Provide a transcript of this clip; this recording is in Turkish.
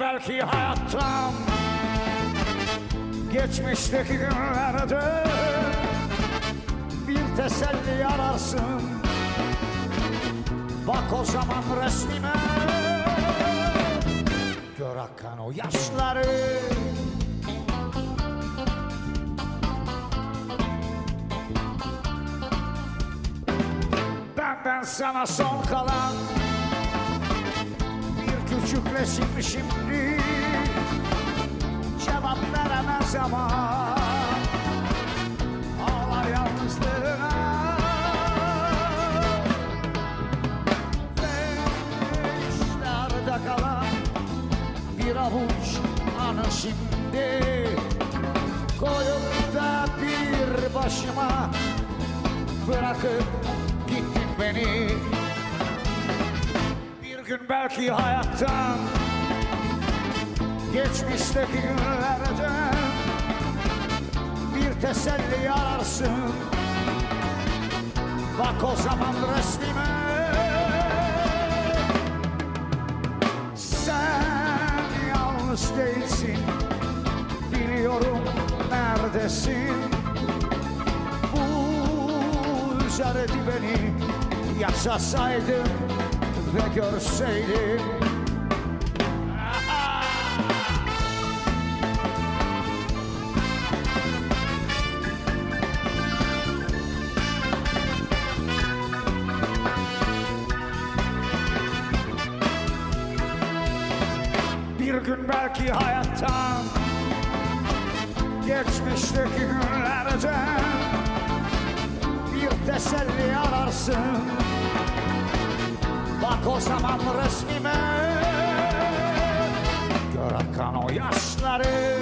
belki hayattan Geçmişteki günlerde Bir teselli ararsın. Bak o zaman resmime. Gör akan o yaşları. Benden sana son kalan Resim şimdi Cevap veremez ama Ağlar yalnızlığına. Arada kalan Bir avuç anı şimdi Koyup da bir başıma Bırakıp gittin beni Bir gün belki hayattan Geçmişteki günlerden Bir teselli ararsın. Bak o zaman resmime. Sen yalnız değilsin. Biliyorum neredesin. Bu üzerdi beni. Yaşasaydım ve görseydim. Bir gün belki hayattan Geçmişteki günlerden Bir teselli ararsın Bak o zaman resmime. Gör akan o yaşları